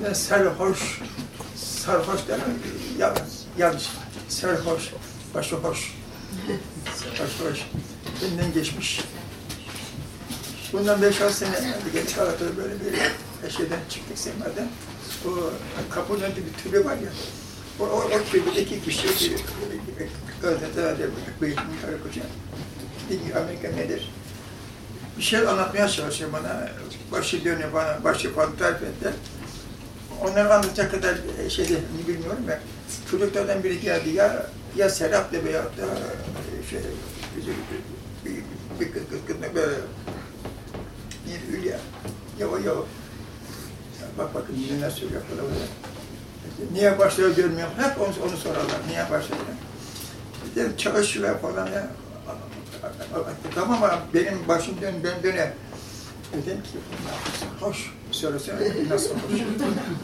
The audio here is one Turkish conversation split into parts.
Buna serhoş, sarhoş demem, yanlış. Serhoş, başı hoş. Başı hoş. Elinden geçmiş. Bundan 5-6 sene geç Çağatay'da böyle bir şeyden çıktık semerden. O kapının önünde bir türbe var ya, o, o, o türbede iki kişi, gazetede büyük bir karı koca, bir Amerika nedir? Bir şey anlatmaya çalışıyor bana, başı dönüyor bana, başı falan tarif etti. Onları anlatacak kadar şey de bilmiyorum ben. Çocuklardan biri geldi ya, ya Serap'la veyahut da şey, bir, bir, bir kız kız kız böyle bir Hülya. Yo yo. Bak bakın yine nasıl yapıyorlar böyle. Niye başlıyor görmüyorum. Hep onu, onu sorarlar. Niye başlıyor? Dedim çalışıyorlar falan ya. Tamam ama benim başım dön, dön döne. Dedim ki hoş. Söylesene nasıl hoş.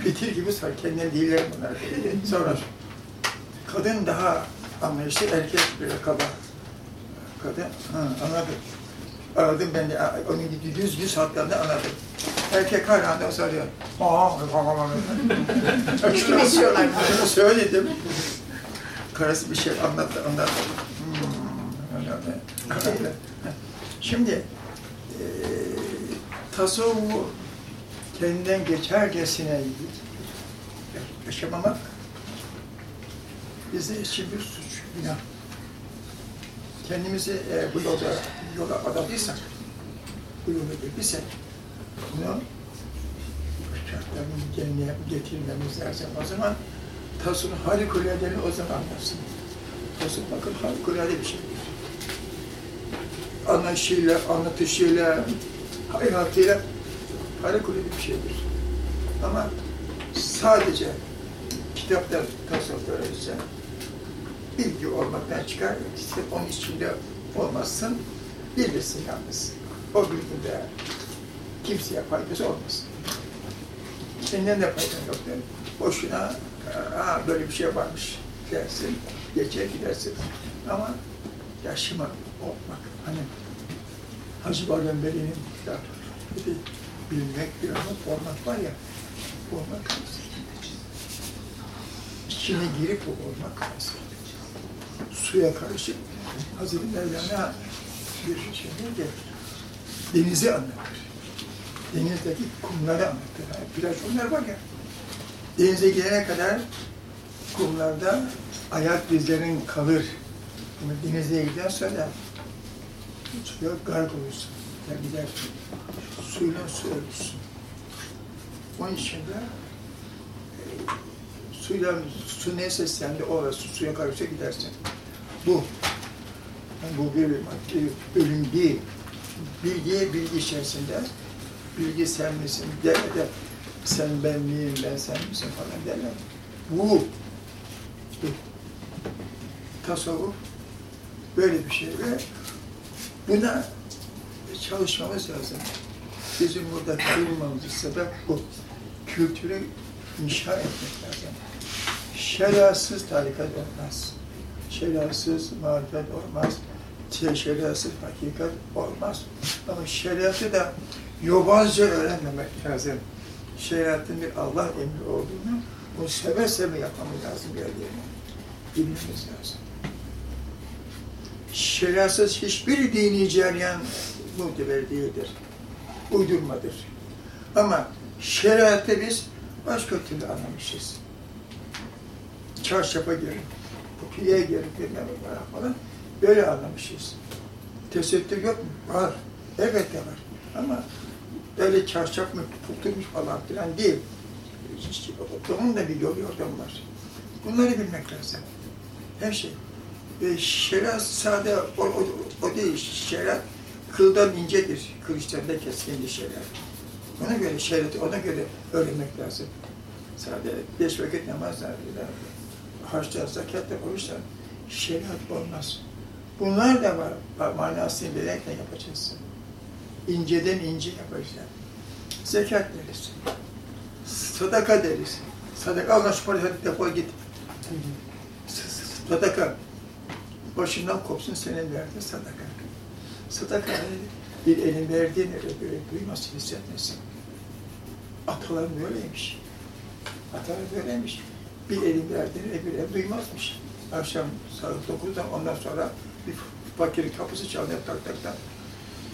Fitil gibi sor. Kendine değiller bunlar. Sonra kadın daha anlayışlı, erkek böyle kaba. Kadın, ha, anladım. Aradım ben de, onun yüz yüz hatlarında anladım. Erkek hala da soruyor. Aa, Geçiyorlar. Bunu söyledim. Karısı bir şey anlattı, anlattı. Hmm. Şimdi, e, tasavvufu kendinden geçercesine yaşamamak bize için bir suç, günah. Kendimizi e, bu yolda, yola adadıysak, bu yolu girdiysak, bunu şartlarını kendine getirmemiz lazım. O zaman tasın harikuladeni o zaman anlarsın. Tasın bakın harikulade bir şeydir. Anlayışıyla, anlatışıyla, hayatıyla harikulade bir şeydir. Ama sadece kitapta tasavvuf öğrenirse bilgi olmaktan çıkar, işte onun içinde olmazsın, bilirsin yalnız. O bilgide kimseye faydası olmasın. Kendinden de faydan yok yani. Boşuna, ha böyle bir şey varmış dersin, geçer gidersin. Ama yaşıma olmak, hani Hacı Bardan Beri'nin dedi, bilmek bir ama olmak var ya, olmak lazım. İçine girip olmak lazım. Suya karışıp Hazreti Mevlana bir şey neydi? Denizi anlatır. Denizdeki kumları anlatır. Yani plajonlar var ya. Denize girene kadar kumlarda ayak dizlerin kalır. Ama denize giden sonra suya gark olursun. Ya gidersin. Suyla su ölürsün. Onun için de e, suyla, su neyse sende o su, suya karışa gidersin. Bu. Bu bir maddi ölüm değil. Bilgiye bilgi içerisinde bilgi sen misin deme de sen ben miyim, ben sen misin falan deme. Bu. bu. Tasavvuf böyle bir şey ve buna çalışmamız lazım. Bizim burada bulunmamızın sebep bu. Kültürü inşa etmek lazım. Şeriatsız tarikat olmaz. Şeriatsız marifet olmaz. Şeriatsız hakikat olmaz. Ama şeriatı da yobazca öğrenmemek lazım. Şeriatın bir Allah emri olduğunu bunu seve seve yapmamız lazım yerlerine. Bilmemiz lazım. Şeriatsız hiçbir dini ceryan muteber değildir. Uydurmadır. Ama şeriatı biz başka türlü anlamışız. Çarşafa girin, piyeye girin, bilmem ne falan. Böyle anlamışız. Tesettür yok mu? Var. Elbette var. Ama böyle çarşaf mı tutulmuş falan filan değil. Onun da bir yol yordam var. Bunları bilmek lazım. Her şey. E, şeriat sade o, o, o değil. Şeriat kıldan incedir. Kılıçtan da keskindir şeriat. Ona göre şeriatı ona göre öğrenmek lazım. Sade beş vakit namazlarıyla, harçlar, zakatla, oruçla şeriat olmaz. Bunlar da var. Manasını bilerekle yapacaksın. İnceden ince yapacaksın. Zekat deriz. Sadaka deriz. Sadaka, Allah şu parayı defol git. Sadaka. Başından kopsun senin verdiğin sadaka. Sadaka bir elin verdiğini öyle böyle duymasın, hissetmesin. Ataların böyleymiş. Hataret böyleymiş. Bir elin derdini öbür el duymazmış. Akşam saat 9'da ondan sonra bir fakirin kapısı çalıyor tak tak tak.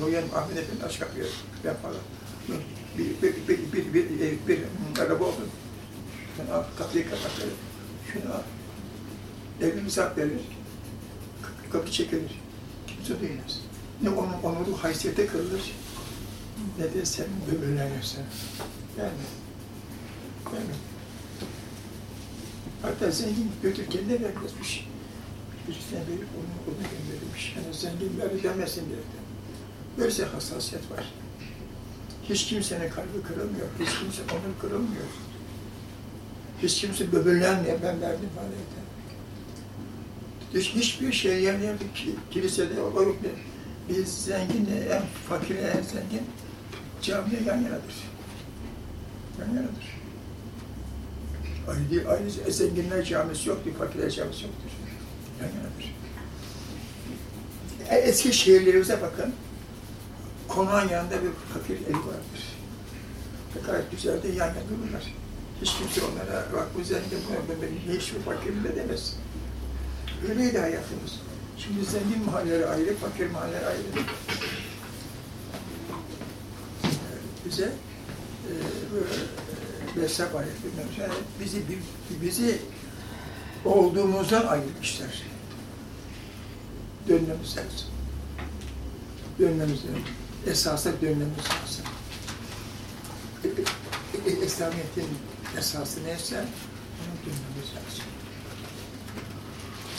Uyan Ahmet Efendi aç kapıyı falan. Bir, bir, bir, bir, bir, bir, bir, bir araba oldu. Al kapıyı kapat böyle. Şunu al. Evli misafir verir. Kapı çekilir. Kimse duymaz. Ne onun onuru haysiyete kırılır. Ne de sen böbürlenirsin. Yani. Yani. Hatta zengin götür kendine vermezmiş. Birisine verip onu, onu gönderirmiş. Yani zenginleri demesin diye. Böyle hassasiyet var. Hiç kimsenin kalbi kırılmıyor. Hiç kimse onur kırılmıyor. Hiç kimse böbürlenmiyor. Ben verdim bana yeter. Hiç, hiçbir şey ki, kilisede olarak bir, bir zenginle en fakir en zengin camiye yan yanadır. Yan yanadır. Ayrı, zenginler camisi yoktur, fakirler camisi yoktur. Yan yanadır. E, Eski şehirlerimize bakın. Konağın yanında bir fakir evi vardır. Ne kadar güzel de yan yana dururlar. Hiç kimse onlara bak bu zengin bu benim hiçbir fakirim de demez. Öyleydi hayatımız. Şimdi zengin mahalleleri ayrı, fakir mahalleleri ayrı. Ee, Bize e, böyle e, bilmem yani bizi bizi olduğumuzdan ayırmışlar. Dönmemiz lazım. Dönmemiz lazım. Esasa dönmemiz lazım. E, e, İslamiyet'in esası neyse ona dönmemiz lazım.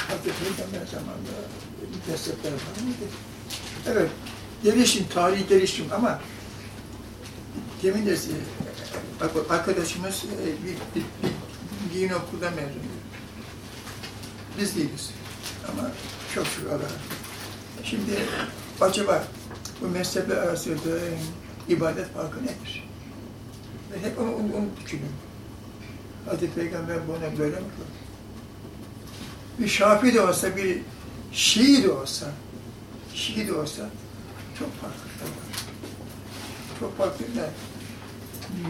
Hazreti Peygamber zamanında mezhepler var mıydı? Evet, gelişim, tarihi gelişim ama demin de arkadaşımız e, bir, bir, bir din okulda mezun. Biz değiliz ama çok şükür Allah'a. Şimdi acaba bu mezhepler arasında ibadet farkı nedir? Ben hep onu, onu, onu düşünüyorum. Hazreti Peygamber buna böyle mi kıldı? Bir Şafi de olsa, bir Şii de olsa, Şii de olsa çok farklı var. Çok farklı ne?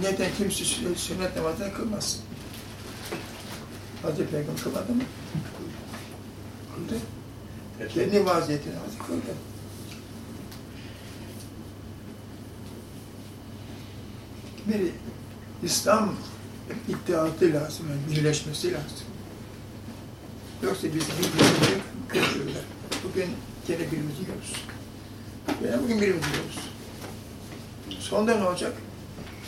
Neden kimse sü- sünnet namazını kılmaz? Hazreti Peygamber kılmadı mı? Kıldı. Kendi vaziyeti namazı kıldı. Bir İslam iddiatı lazım, yani birleşmesi lazım. Yoksa biz birbirimizi kırıyorlar. Bugün gene birbirimizi yiyoruz. Yani bugün birbirimizi yiyoruz. Sonunda ne olacak?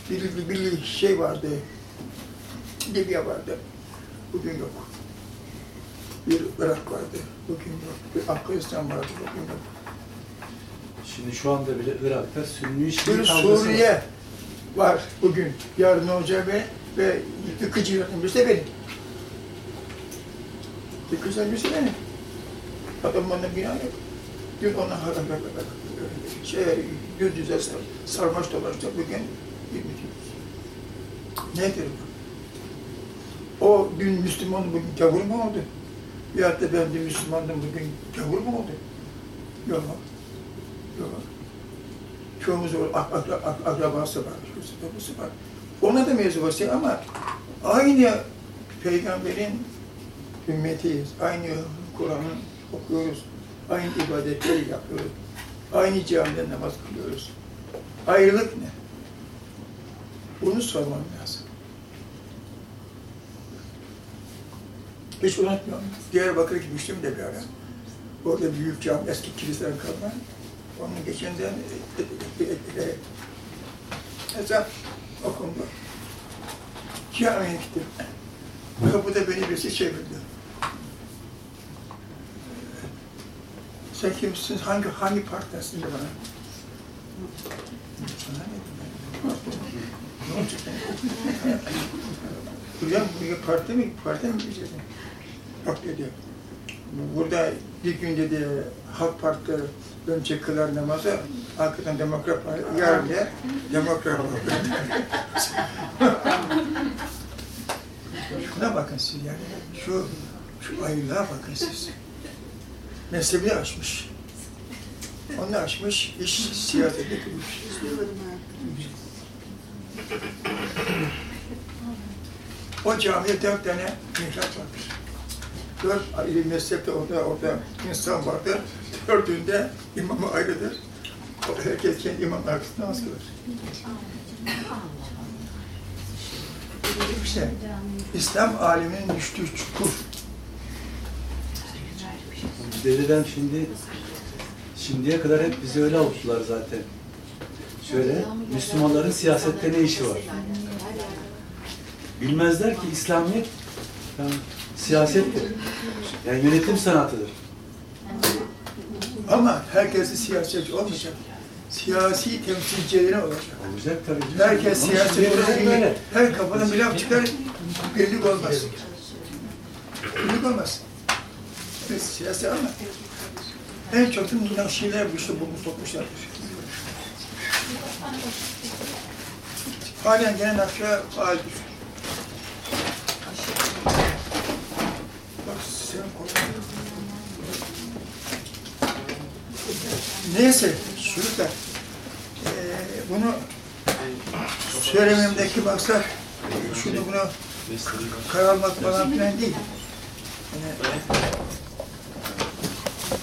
Bir, bir, bir şey vardı, Libya vardı, bugün yok. Bir Irak vardı, bugün yok. Bir Afganistan vardı, bugün yok. Şimdi şu anda bile Irak'ta Sünni Şii Bir kavgası var. Suriye var bugün, yarın olacak ve, ve yıkıcı yönetimcisi de benim. Yıkıcı yönetimcisi benim. Adam bana bina yok. Dün ona ha- ha- ha- ha- şey, yüz yüze sar, sarmaş dolaştı, bugün Nedir bu? O dün Müslüman, bugün gavur mu oldu? Ya da ben dün Müslümandım, bugün gavur mu oldu? Yok. Yok. Çoğumuz akrabası var, babası var. Ona da mevzu ama aynı peygamberin ümmetiyiz. Aynı Kur'an'ı okuyoruz. Aynı ibadetleri yapıyoruz. Aynı camide namaz kılıyoruz. Ayrılık ne? Bunu sormam lazım. Hiç unutmuyorum. Diyarbakır'a gitmiştim de bir ara. Orada büyük cami, eski kiliseden kalma. Onun geçenden e, e, e, e, okundu. Camiye gittim. Kapıda beni birisi çevirdi. Sen kimsin? Hangi hangi partisin de bana? Sana ne? Ne parti mi? Parti mi gideceğiz? Yok dedi. Burada bir gün dedi Halk Parti önce kılar namazı, hakikaten Demokrat Parti, yarın da Demokrat. Şuna bakın siz yani, şu, şu ayrılığa bakın siz. Mezhebi aşmış. Onu aşmış, iş siyasete girmiş. O camiye dört tane mihrap vardır. Dört ayrı mezhepte orada, orada insan vardır. Dördünde imamı ayrıdır. Herkes kendi imamın arkasında namaz kılar. İşte İslam aleminin düştüğü çukur. Dededen şimdi şimdiye kadar hep bizi öyle avuttular zaten. Şöyle, Müslümanların siyasette ne işi var? Bilmezler ki İslamiyet yani, siyasettir. Yani yönetim sanatıdır. Ama herkesi siyasetçi olmayacak. Siyasi temsilcileri olacak. Olacak tabii. Herkes Ama siyaset şimdiye kadar olur, böyle. her kafadan bir laf çıkar, birlik olmaz. Birlik olmaz. Evet, siyaset ama en çok da bundan şeyler bu işte bunu sokmuşlardır. Halen gene nakşa faaldir. Bak sen. Neyse, çocuklar, eee bunu söylememdeki maksat şunu bunu kararmak falan filan değil. Yani